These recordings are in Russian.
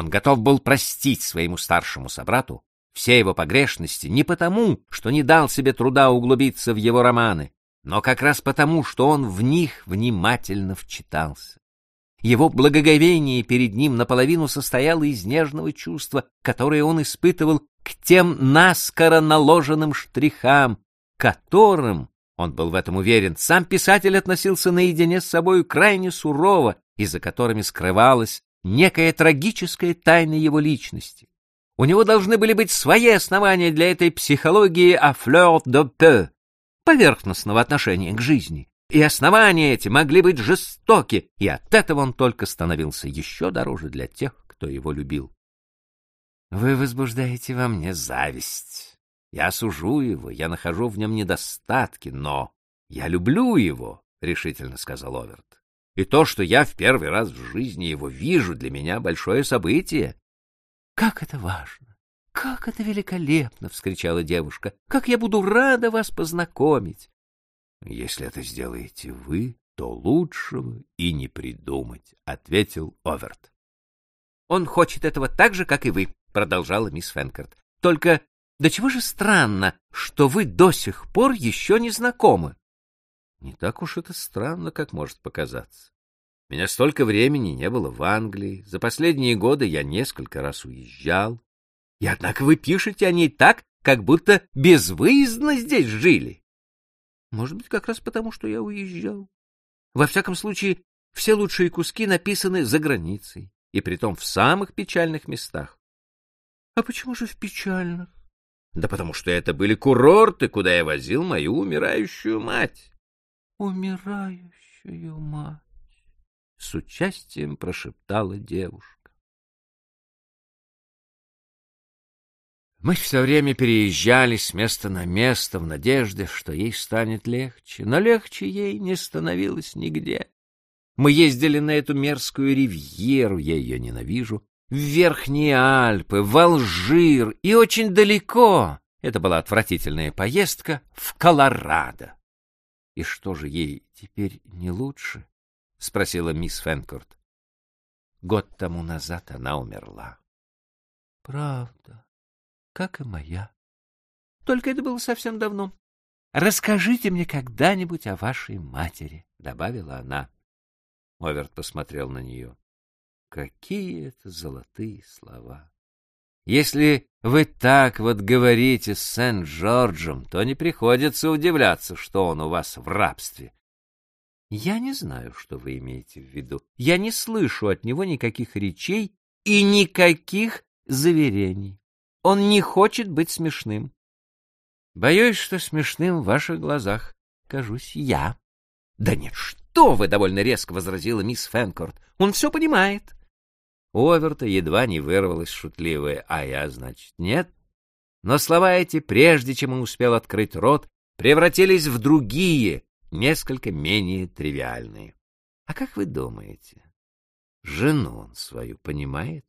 Он готов был простить своему старшему собрату все его погрешности не потому, что не дал себе труда углубиться в его романы, но как раз потому, что он в них внимательно вчитался. Его благоговение перед ним наполовину состояло из нежного чувства, которое он испытывал к тем наскоро наложенным штрихам, которым, он был в этом уверен, сам писатель относился наедине с собой крайне сурово и за которыми скрывалась некая трагическая тайна его личности. У него должны были быть свои основания для этой психологии а fleur de peu, поверхностного отношения к жизни. И основания эти могли быть жестоки, и от этого он только становился еще дороже для тех, кто его любил. Вы возбуждаете во мне зависть. Я осужу его, я нахожу в нем недостатки, но я люблю его, — решительно сказал Оверт. И то, что я в первый раз в жизни его вижу, для меня большое событие. — Как это важно! Как это великолепно! — вскричала девушка. — Как я буду рада вас познакомить! — Если это сделаете вы, то лучшего и не придумать, — ответил Оверт. — Он хочет этого так же, как и вы, — продолжала мисс Фенкарт. — Только до чего же странно, что вы до сих пор еще не знакомы? — Не так уж это странно, как может показаться. Меня столько времени не было в Англии. За последние годы я несколько раз уезжал. И однако вы пишете о ней так, как будто безвыездно здесь жили. Может быть, как раз потому, что я уезжал. Во всяком случае, все лучшие куски написаны за границей, и притом в самых печальных местах. А почему же в печальных? Да потому что это были курорты, куда я возил мою умирающую мать. Умирающую мать, с участием прошептала девушка. Мы все время переезжали с места на место в надежде, что ей станет легче, но легче ей не становилось нигде. Мы ездили на эту мерзкую ривьеру, я ее ненавижу, в Верхние Альпы, в Алжир и очень далеко. Это была отвратительная поездка в Колорадо. — И что же ей теперь не лучше? — спросила мисс Фенкорт. Год тому назад она умерла. — Правда? как и моя. Только это было совсем давно. Расскажите мне когда-нибудь о вашей матери, — добавила она. Оверт посмотрел на нее. Какие это золотые слова! Если вы так вот говорите с Сент-Джорджем, то не приходится удивляться, что он у вас в рабстве. Я не знаю, что вы имеете в виду. Я не слышу от него никаких речей и никаких заверений. Он не хочет быть смешным. Боюсь, что смешным в ваших глазах кажусь я. Да нет, что вы, довольно резко возразила мисс Фенкорт. Он все понимает. У Оверта едва не вырвалось шутливое, а я, значит, нет. Но слова эти, прежде чем он успел открыть рот, превратились в другие, несколько менее тривиальные. А как вы думаете, жену он свою понимает?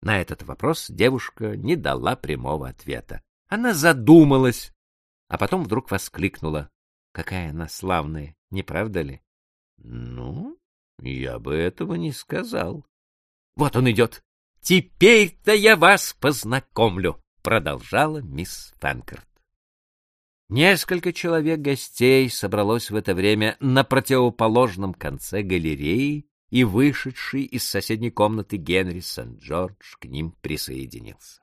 На этот вопрос девушка не дала прямого ответа. Она задумалась, а потом вдруг воскликнула. Какая она славная, не правда ли? Ну, я бы этого не сказал. Вот он идет. Теперь-то я вас познакомлю, продолжала мисс Фэнкерт. Несколько человек гостей собралось в это время на противоположном конце галереи и вышедший из соседней комнаты Генри Сент-Джордж к ним присоединился.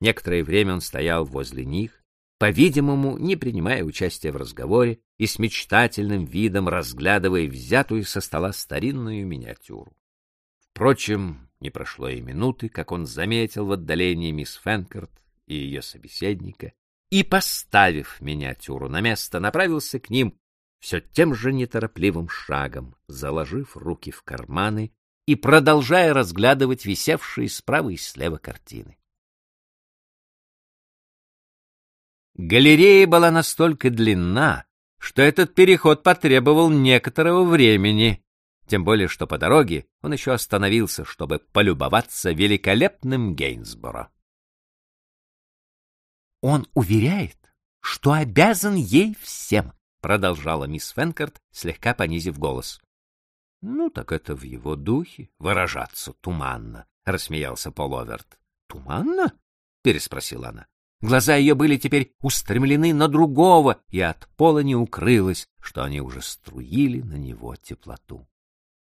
Некоторое время он стоял возле них, по-видимому, не принимая участия в разговоре и с мечтательным видом разглядывая взятую со стола старинную миниатюру. Впрочем, не прошло и минуты, как он заметил в отдалении мисс Фенкерт и ее собеседника, и, поставив миниатюру на место, направился к ним, все тем же неторопливым шагом, заложив руки в карманы и продолжая разглядывать висевшие справа и слева картины. Галерея была настолько длинна, что этот переход потребовал некоторого времени, тем более что по дороге он еще остановился, чтобы полюбоваться великолепным Гейнсборо. Он уверяет, что обязан ей всем, — продолжала мисс Фенкарт, слегка понизив голос. — Ну, так это в его духе, выражаться туманно, — рассмеялся Пол Оверт. — Туманно? — переспросила она. Глаза ее были теперь устремлены на другого, и от пола не укрылось, что они уже струили на него теплоту.